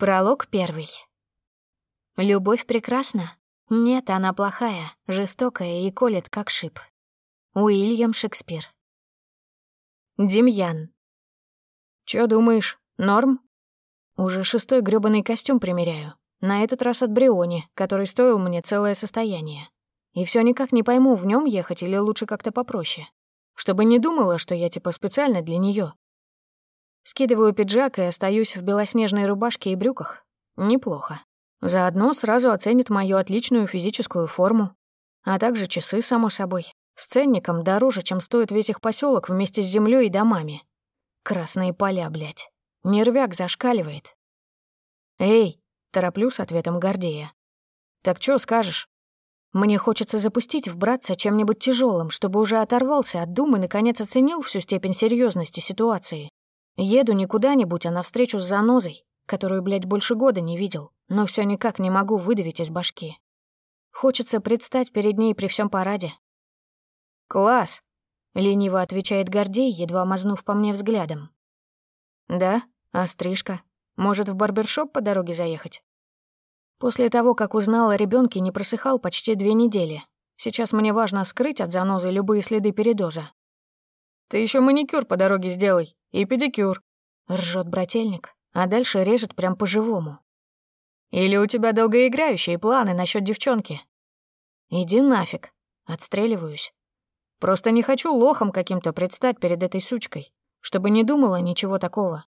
Пролог первый. Любовь прекрасна? Нет, она плохая, жестокая и колет, как шип. Уильям Шекспир. Демьян. Чё думаешь, норм? Уже шестой грёбаный костюм примеряю. На этот раз от Бриони, который стоил мне целое состояние. И все никак не пойму, в нем ехать или лучше как-то попроще. Чтобы не думала, что я типа специально для нее. Скидываю пиджак и остаюсь в белоснежной рубашке и брюках. Неплохо. Заодно сразу оценит мою отличную физическую форму. А также часы, само собой. С ценником дороже, чем стоит весь их поселок вместе с землей и домами. Красные поля, блядь. Нервяк зашкаливает. «Эй!» — тороплю с ответом Гордея. «Так чё скажешь?» Мне хочется запустить в братца чем-нибудь тяжелым, чтобы уже оторвался от дум и наконец оценил всю степень серьезности ситуации. Еду не куда-нибудь, а навстречу с занозой, которую, блядь, больше года не видел, но все никак не могу выдавить из башки. Хочется предстать перед ней при всем параде. «Класс!» — лениво отвечает Гордей, едва мазнув по мне взглядом. «Да? А стрижка? Может, в барбершоп по дороге заехать?» После того, как узнал о ребенке, не просыхал почти две недели. Сейчас мне важно скрыть от занозы любые следы передоза. «Ты еще маникюр по дороге сделай и педикюр», — ржет брательник, а дальше режет прям по-живому. «Или у тебя долгоиграющие планы насчет девчонки?» «Иди нафиг», — отстреливаюсь. «Просто не хочу лохом каким-то предстать перед этой сучкой, чтобы не думала ничего такого».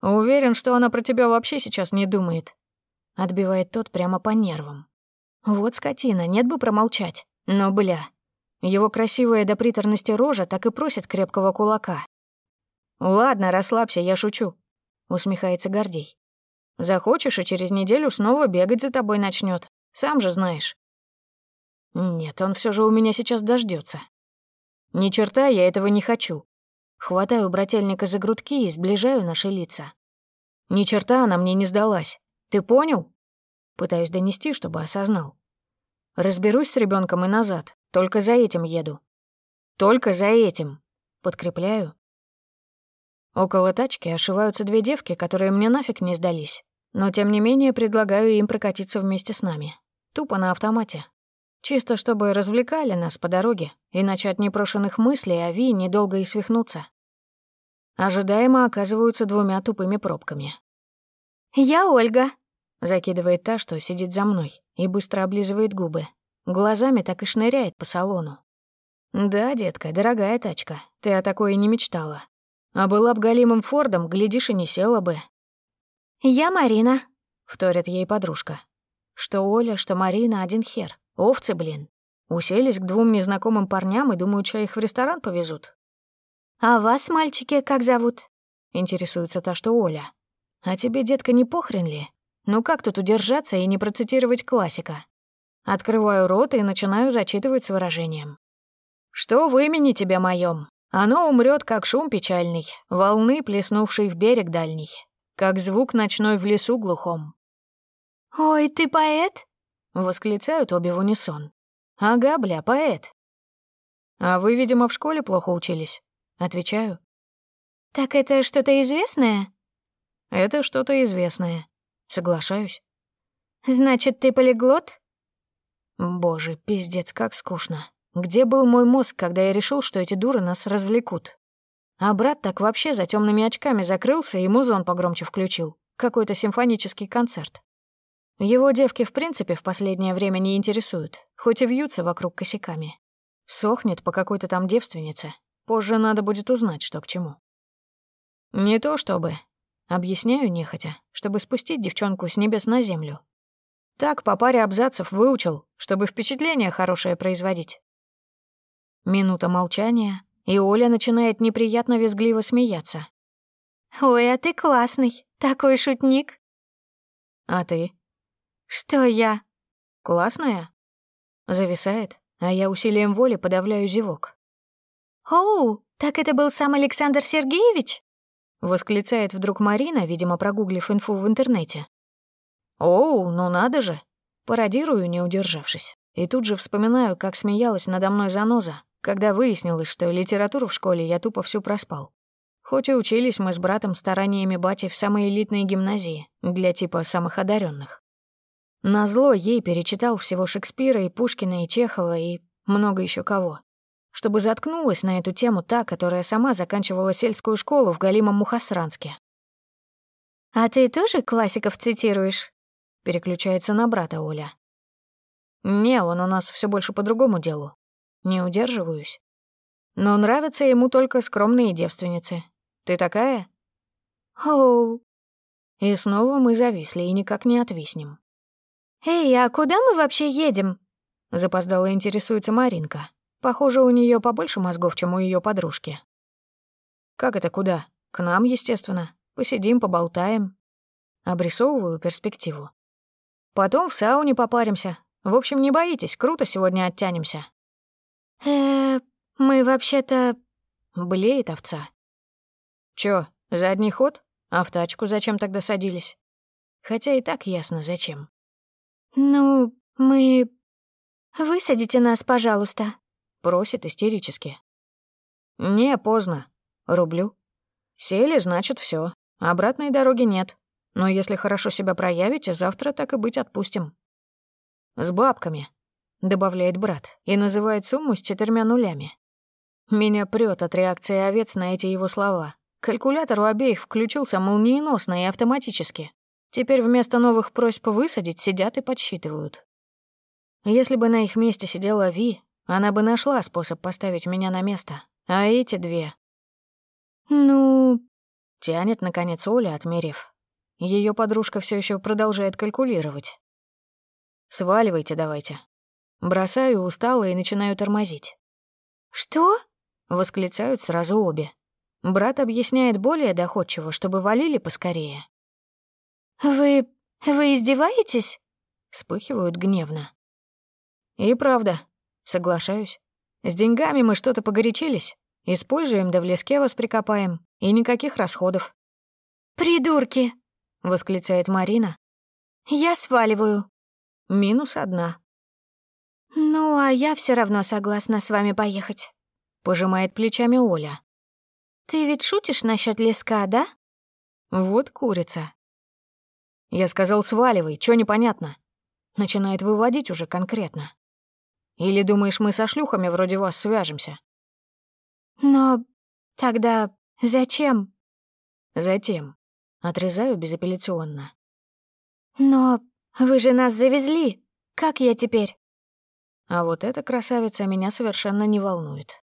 «Уверен, что она про тебя вообще сейчас не думает», — отбивает тот прямо по нервам. «Вот скотина, нет бы промолчать, но, бля, его красивая до приторности рожа так и просит крепкого кулака. «Ладно, расслабься, я шучу», — усмехается Гордей. «Захочешь, и через неделю снова бегать за тобой начнет. Сам же знаешь». Нет, он все же у меня сейчас дождется. Ни черта я этого не хочу. Хватаю брательника за грудки и сближаю наши лица. Ни черта она мне не сдалась. Ты понял? Пытаюсь донести, чтобы осознал. Разберусь с ребенком и назад. Только за этим еду. Только за этим. Подкрепляю. Около тачки ошиваются две девки, которые мне нафиг не сдались. Но тем не менее предлагаю им прокатиться вместе с нами. Тупо на автомате. Чисто чтобы развлекали нас по дороге, иначе от непрошенных мыслей о Ви недолго и свихнуться. Ожидаемо оказываются двумя тупыми пробками. «Я Ольга», — закидывает та, что сидит за мной, и быстро облизывает губы. Глазами так и шныряет по салону. «Да, детка, дорогая тачка, ты о такой и не мечтала. А была б голимым Фордом, глядишь, и не села бы». «Я Марина», — вторит ей подружка. Что Оля, что Марина — один хер. Овцы, блин. Уселись к двум незнакомым парням и думают, что их в ресторан повезут. «А вас, мальчики, как зовут?» — интересуется та, что Оля. «А тебе, детка, не похрен ли? Ну как тут удержаться и не процитировать классика? Открываю рот и начинаю зачитывать с выражением. «Что в имени тебе моем? Оно умрет, как шум печальный, волны, плеснувшей в берег дальний, как звук ночной в лесу глухом». «Ой, ты поэт?» — восклицают обе в унисон. «Ага, бля, поэт». «А вы, видимо, в школе плохо учились?» — отвечаю. «Так это что-то известное?» «Это что-то известное. Соглашаюсь». «Значит, ты полиглот?» Боже, пиздец, как скучно. Где был мой мозг, когда я решил, что эти дуры нас развлекут? А брат так вообще за темными очками закрылся и музон погромче включил. Какой-то симфонический концерт. Его девки в принципе в последнее время не интересуют, хоть и вьются вокруг косяками. Сохнет по какой-то там девственнице. Позже надо будет узнать, что к чему. Не то чтобы. Объясняю нехотя, чтобы спустить девчонку с небес на землю, так по паре абзацев выучил, чтобы впечатление хорошее производить. Минута молчания, и Оля начинает неприятно визгливо смеяться. «Ой, а ты классный, такой шутник». «А ты?» «Что я?» «Классная?» Зависает, а я усилием воли подавляю зевок. «Оу, так это был сам Александр Сергеевич?» Восклицает вдруг Марина, видимо, прогуглив инфу в интернете. «Оу, ну надо же!» Пародирую, не удержавшись. И тут же вспоминаю, как смеялась надо мной заноза, когда выяснилось, что литературу в школе я тупо всю проспал. Хоть и учились мы с братом стараниями бати в самой элитной гимназии, для типа самых одаренных. Назло ей перечитал всего Шекспира и Пушкина и Чехова и много еще кого. Чтобы заткнулась на эту тему та, которая сама заканчивала сельскую школу в Галимом Мухасранске. «А ты тоже классиков цитируешь?» Переключается на брата Оля. «Не, он у нас все больше по другому делу. Не удерживаюсь. Но нравятся ему только скромные девственницы. Ты такая?» «Оу». И снова мы зависли и никак не отвиснем. «Эй, а куда мы вообще едем?» Запоздало интересуется Маринка. Похоже, у нее побольше мозгов, чем у ее подружки. «Как это куда? К нам, естественно. Посидим, поболтаем». Обрисовываю перспективу. Потом в сауне попаримся. В общем, не боитесь, круто сегодня оттянемся. э мы вообще-то...» Блеет овца. «Чё, задний ход? А в тачку зачем тогда садились? Хотя и так ясно, зачем. «Ну, мы... Высадите нас, пожалуйста», — просит истерически. «Не, поздно. Рублю. Сели, значит, все. Обратной дороги нет. Но если хорошо себя проявите, завтра так и быть отпустим». «С бабками», — добавляет брат и называет сумму с четырьмя нулями. Меня прёт от реакции овец на эти его слова. Калькулятор у обеих включился молниеносно и автоматически. Теперь вместо новых просьб высадить сидят и подсчитывают. Если бы на их месте сидела Ви, она бы нашла способ поставить меня на место. А эти две... «Ну...» — тянет, наконец, Оля, отмерив. Ее подружка все еще продолжает калькулировать. «Сваливайте давайте». Бросаю устало и начинаю тормозить. «Что?» — восклицают сразу обе. Брат объясняет более доходчиво, чтобы валили поскорее. «Вы... вы издеваетесь?» Вспыхивают гневно. «И правда, соглашаюсь. С деньгами мы что-то погорячились. Используем, да в леске вас прикопаем. И никаких расходов». «Придурки!» — восклицает Марина. «Я сваливаю». Минус одна. «Ну, а я все равно согласна с вами поехать», — пожимает плечами Оля. «Ты ведь шутишь насчет леска, да?» «Вот курица. Я сказал, сваливай, чё непонятно? Начинает выводить уже конкретно. Или думаешь, мы со шлюхами вроде вас свяжемся? Но тогда зачем? Затем. Отрезаю безапелляционно. Но вы же нас завезли. Как я теперь? А вот эта красавица меня совершенно не волнует.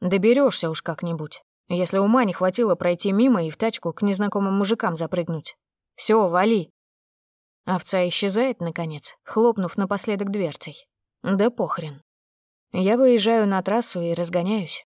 Доберешься уж как-нибудь, если ума не хватило пройти мимо и в тачку к незнакомым мужикам запрыгнуть. Все, вали!» Овца исчезает, наконец, хлопнув напоследок дверцей. Да похрен. Я выезжаю на трассу и разгоняюсь.